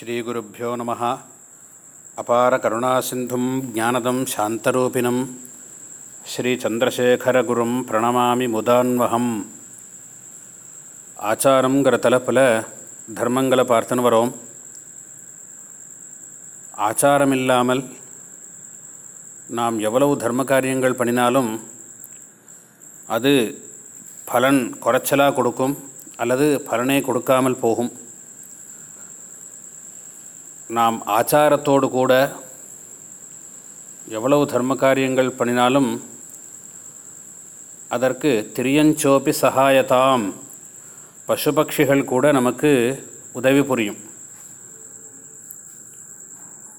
ஸ்ரீகுருப்போ நம. அபார கருணாசிந்தும் ஜானதம் சாந்தரூபிணம். ஸ்ரீச்சந்திரசேகரகுரும் பிரணமாமி முதான்வகம். ஆச்சாரங்கிற தலைப்பில் தர்மங்களை பார்த்துன்னு வரோம். ஆச்சாரம் இல்லாமல் நாம் எவ்வளவு தர்ம காரியங்கள் பண்ணினாலும் அது பலன் குறைச்சலாக கொடுக்கும் அல்லது பலனே கொடுக்காமல் போகும். நாம் ஆச்சாரத்தோடு கூட எவ்வளவு தர்ம காரியங்கள் பண்ணினாலும் அதற்கு திரியஞ்சோப்பி சகாயதாம். பசுபக்ஷிகள் கூட நமக்கு உதவி புரியும்.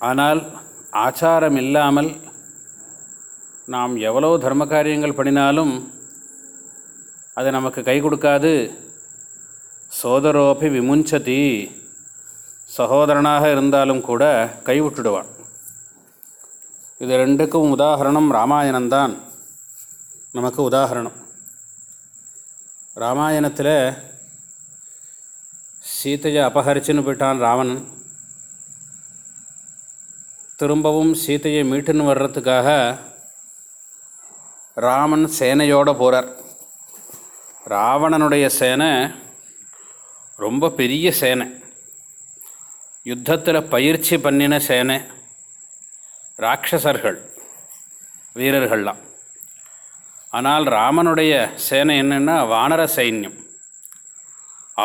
ஆனால் ஆச்சாரம் இல்லாமல் நாம் எவ்வளோ தர்ம காரியங்கள் பண்ணினாலும் அது நமக்கு கை கொடுக்காது. சோதரோபி விமுஞ்சதி. சகோதரனாக இருந்தாலும் கூட கைவிட்டுடுவான். இது ரெண்டுக்கும் உதாகரணம் ராமாயணம்தான். நமக்கு உதாகரணம் ராமாயணத்தில் சீத்தையை அபகரிச்சுன்னு போயிட்டான் ராவணன். திரும்பவும் சீத்தையை மீட்டுன்னு வர்றதுக்காக ராமன் சேனையோடு போகிறார் ராவணனுடைய சேனை ரொம்ப பெரிய சேனை. யுத்தத்தில் பயிற்சி பண்ணின சேனை ராட்சசர்கள் வீரர்கள்லாம். ஆனால் ராமனுடைய சேனை என்னென்னா வானர சைன்யம்.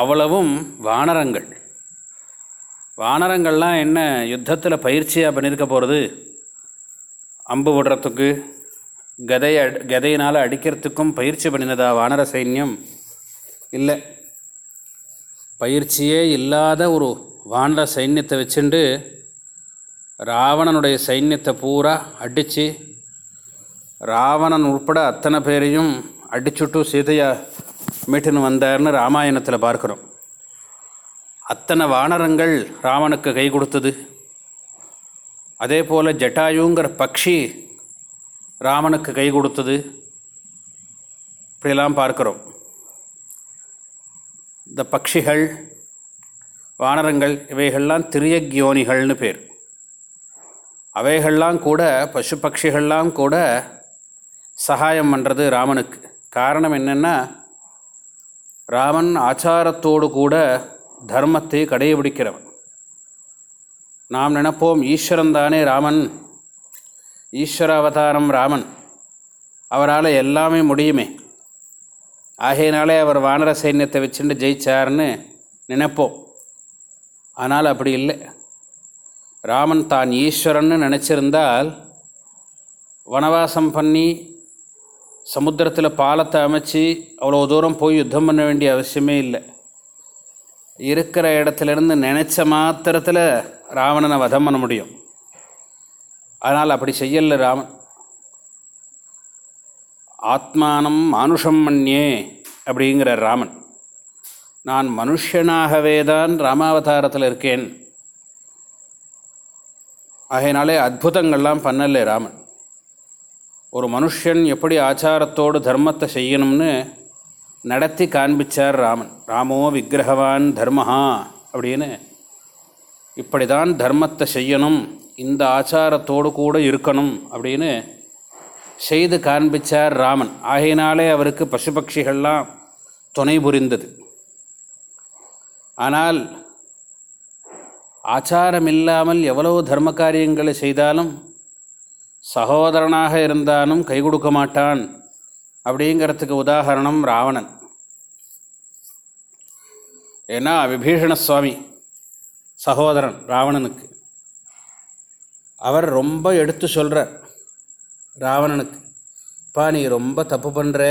அவ்வளவும் வானரங்கள். வானரங்கள்லாம் என்ன யுத்தத்தில் பயிற்சியாக பண்ணியிருக்க போகிறது அம்பு விடுறதுக்கு கதையை கதையினால் அடிக்கிறதுக்கும் பயிற்சி பண்ணினதா வானர சைன்யம்? இல்லை. பயிற்சியே இல்லாத ஒரு வானர சைன்யத்தை வச்சுண்டு ராவணனுடைய சைன்யத்தை பூரா அடித்து ராவணன் உட்பட அத்தனை பேரையும் அடிச்சுட்டு சீதையா மீட்டுன்னு வந்தார்னு ராமாயணத்தில் பார்க்குறோம். அத்தனை வானரங்கள் ராவனுக்கு கை கொடுத்தது. அதே போல் ஜட்டாயுங்கிற பக்ஷி ராமனுக்கு கை கொடுத்தது. இப்படியெல்லாம் பார்க்குறோம். இந்த பட்சிகள் வானரங்கள் இவைகள்லாம் திரியக்யோனிகள்னு பேர். அவைகள்லாம் கூட பசு பட்சிகள்லாம் கூட சகாயம் பண்ணுறது ராமனுக்கு. காரணம் என்னென்னா ராமன் ஆச்சாரத்தோடு கூட தர்மத்தை கடைபிடிக்கிறவன். நாம் நினைப்போம் ஈஸ்வரன் தானே ராமன் ஈஸ்வர அவதாரம் ராமன். அவரால் எல்லாமே முடியுமே. ஆகையினாலே அவர் வானர சைன்யத்தை வச்சுட்டு ஜெயிச்சார்னு நினைப்போம். ஆனால் அப்படி இல்லை. ராமன் தான் ஈஸ்வரன்னு நினச்சிருந்தால் வனவாசம் பண்ணி சமுத்திரத்தில் பாலத்தை அமைச்சு அவ்வளோ தூரம் போய் யுத்தம் பண்ண வேண்டிய அவசியமே இல்லை. இருக்கிற இடத்துலேருந்து நினச்ச மாத்திரத்தில் ராவணனை வதம் பண்ண முடியும். ஆனால் அப்படி செய்யல ராமன். ஆத்மானம் மானுஷம் மண்யே அப்படிங்கிற ராமன். நான் மனுஷனாகவே தான் ராமாவதாரத்தில் இருக்கேன். ஆகையினாலே அற்புதங்கள்லாம் பண்ணல ராமன். ஒரு மனுஷன் எப்படி ஆச்சாரத்தோடு தர்மத்தை செய்யணும்னு நடத்தி காண்பிச்சார் ராமன். ராமோ விக்கிரகவான் தர்மஹா அப்படின்னு. இப்படி தான் தர்மத்தை செய்யணும் இந்த ஆச்சாரத்தோடு கூட இருக்கணும் அப்படின்னு செய்து காண்பிச்சார் ராமன். ஆகையினாலே அவருக்கு பசுபக்ஷிகள்லாம் துணை புரிந்தது. ஆனால் ஆச்சாரம் இல்லாமல் எவ்வளவு தர்ம காரியங்களை செய்தாலும் சகோதரனாக இருந்தாலும் கை கொடுக்க மாட்டான் அப்படிங்கிறதுக்கு உதாகரணம் ராவணன். ஏன்னா விபீஷண சுவாமி சகோதரன் ராவணனுக்கு. அவர் ரொம்ப எடுத்து சொல்கிறார் ராவணனுக்கு பா நீ ரொம்ப தப்பு பண்ணுற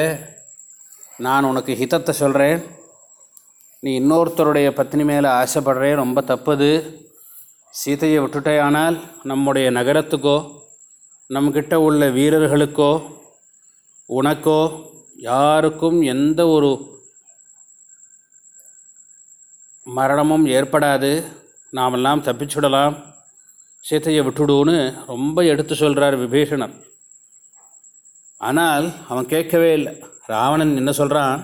நான் உனக்கு ஹிதத்தை சொல்கிறேன் நீ இன்னொருத்தருடைய பத்னி மேலே ஆசைப்படுறே ரொம்ப தப்புது. சீதையை விட்டுட்டே ஆனால் நம்முடைய நகரத்துக்கோ நம்மக்கிட்ட உள்ள வீரர்களுக்கோ உனக்கோ யாருக்கும் எந்த ஒரு மரணமும் ஏற்படாது. நாமெல்லாம் தப்பிச்சுடலாம். சீத்தையை விட்டுடுன்னு ரொம்ப எடுத்து சொல்கிறார் விபீஷணன் ஆனால் அவன் கேட்கவே இல்லை. ராவணன் என்ன சொல்கிறான்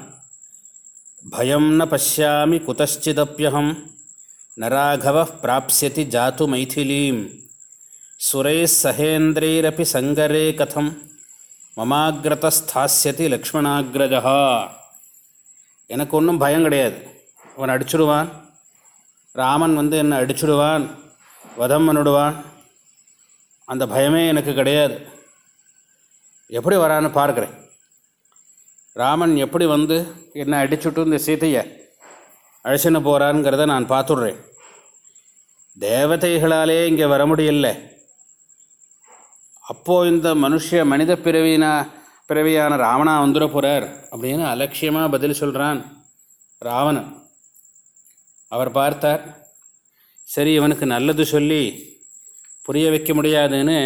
பயம் ந பசியாமி குதச்சிதப்பியகம் நராகவ பிராப்ஸ்யதி ஜாத்து மைதிலீம் சுரை சகேந்திரைரப்பி சங்கரே கதம் மமாகிரதஸ்தாஸ்யதி லக்ஷ்மணாகிரஜா எனக்கு ஒன்றும் பயம் கிடையாது. அவன் அடிச்சுடுவான். ராமன் வந்து என்னை அடிச்சுடுவான். வதம் பண்ணிடுவான். அந்த பயமே எனக்கு கிடையாது. எப்படி வரான்னு பார்க்குறேன். ராமன் எப்படி வந்து என்ன அடிச்சுட்டு இந்த சீதையை அழைச்சின்னு போகிறான்ங்கிறத நான் பார்த்துடுறேன். தேவதைகளாலே இங்கே வர முடியல. அப்போது இந்த மனுஷ மனித பிறவினா பிறவியான ராவணா வந்துட போகிறார் அப்படின்னு அலட்சியமாக பதில் சொல்கிறான் ராவணன். அவர் பார்த்தார் சரி இவனுக்கு நல்லது சொல்லி புரிய வைக்க முடியாதுன்னு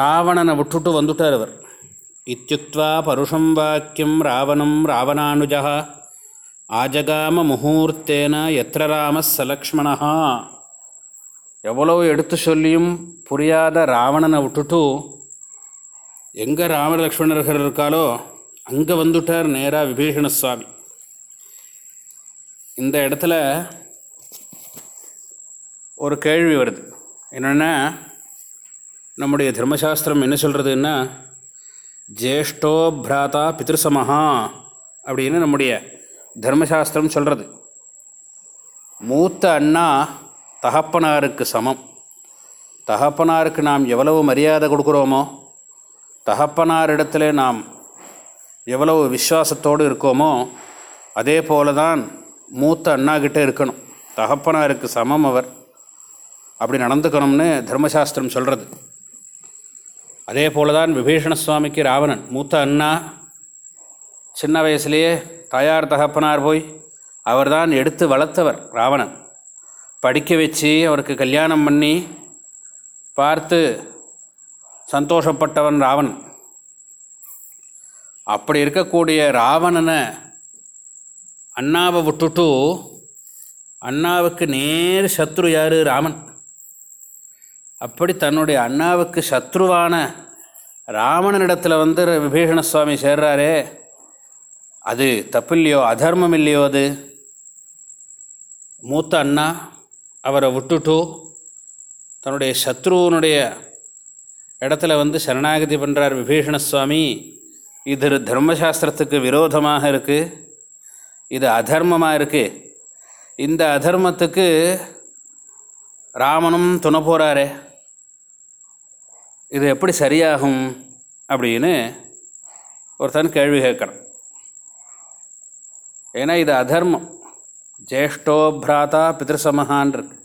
ராவணனை விட்டுட்டு வந்துட்டார் அவர். இத்தியுக்வா பருஷம் வாக்கியம் ராவணம் ராவணானுஜா ஆஜகாம முகூர்த்தேன எத்திர ராம சலக்ஷ்மணா எவ்வளவு எடுத்து சொல்லியும் புரியாத ராவணனை விட்டுட்டு எங்கே ராமலக்ஷ்மணர்கள் இருக்காலோ அங்கே வந்துட்டார் நேராக விபீஷண சுவாமி. இந்த இடத்துல ஒரு கேள்வி வருது. என்னென்னா நம்முடைய தர்மசாஸ்திரம் என்ன சொல்கிறதுன்னா ஜேஷ்டோ பிராதா பிதிருசமஹா அப்படின்னு நம்முடைய தர்மசாஸ்திரம் சொல்கிறது மூத்த அண்ணா தகப்பனாருக்கு சமம். தகப்பனாருக்கு நாம் எவ்வளவு மரியாதை கொடுக்குறோமோ தகப்பனாரிடத்தில் நாம் எவ்வளவு விஸ்வாசத்தோடு இருக்கோமோ அதே போல தான் மூத்த அண்ணாக்கிட்டே இருக்கணும். தகப்பனாருக்கு சமம் அவர். அப்படி நடந்துக்கணும்னு தர்மசாஸ்திரம் சொல்கிறது அதே போல தான் விபீஷண சுவாமிக்கு ராவணன் மூத்த அண்ணா சின்ன வயசுலேயே தாயார் தகப்பனார் போய் அவர் தான் எடுத்து வளர்த்தவர் ராவணன். படிக்க வச்சு அவருக்கு கல்யாணம் பண்ணி பார்த்து சந்தோஷப்பட்டவன் ராவணன். அப்படி இருக்கக்கூடிய ராவணனை அண்ணாவை விட்டுட்டு அண்ணாவுக்கு நேர் சத்ரு யார்? ராமன். அப்படி தன்னுடைய அண்ணாவுக்கு சத்ருவான ராவணனிடத்தில் வந்து விபீஷண சுவாமி சேர்றாரே. அது தப்பு இல்லையோ அதர்மம் இல்லையோ அது? மூத்த அண்ணா அவரை விட்டுட்டு தன்னுடைய சத்ருவனுடைய இடத்துல வந்து சரணாகதி பண்ணுறார் விபீஷண சுவாமி இது தர்மசாஸ்திரத்துக்கு விரோதமாக இருக்குது இது அதர்மமாக இருக்குது இந்த அதர்மத்துக்கு ராமனும் துணை போகிறாரே இது எப்படி சரியாகும் அப்படின்னு ஒருத்தன் கேள்வி கேட்குறான் ஏன்னா இது அதர்மம். ஜேஷ்டோ பிராத்தா பிதிருசமஹான் இருக்கு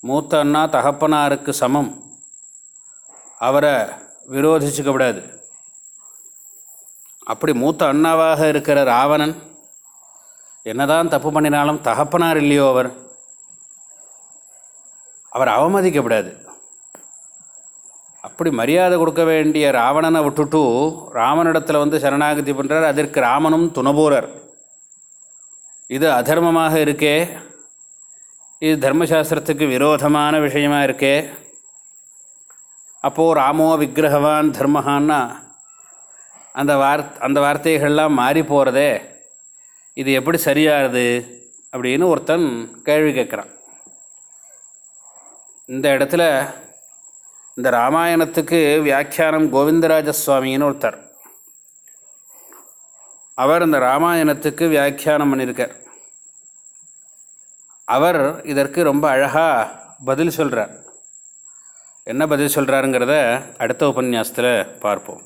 மூத்த அண்ணா தகப்பனாருக்கு சமம். அவரை விரோதிச்சுக்க அப்படி மூத்த அண்ணாவாக இருக்கிற ராவணன் என்னதான் தப்பு பண்ணினாலும் தகப்பனார் இல்லையோ அவர்? அவர் அவமதிக்கப்படாது அப்படி மரியாதை கொடுக்க வேண்டிய ராவணனை விட்டுட்டு ராமனிடத்தில் வந்து சரணாகதி பண்ணுறார் அதற்கு ராமனும் துணபோரர். இது அதர்மமாக இருக்கே. இது தர்மசாஸ்திரத்துக்கு விரோதமான விஷயமாக இருக்கே. அப்போது ராமோ விக்கிரகவான் தர்மஹான்னா அந்த வார்த் அந்த வார்த்தைகள்லாம் மாறி போகிறதே இது எப்படி சரியாகுது அப்படின்னு ஒருத்தன் கேள்வி கேட்குறான். இந்த இடத்துல இந்த ராமாயணத்துக்கு வியாக்கியானம் கோவிந்தராஜ சுவாமின்னு ஒருத்தர். அவர் இந்த ராமாயணத்துக்கு வியாக்கியானம் பண்ணியிருக்கார் அவர் இதற்கு ரொம்ப அழகாக பதில் சொல்கிறார் என்ன பதில் சொல்கிறாருங்கிறத அடுத்த உபன்யாசத்தில் பார்ப்போம்.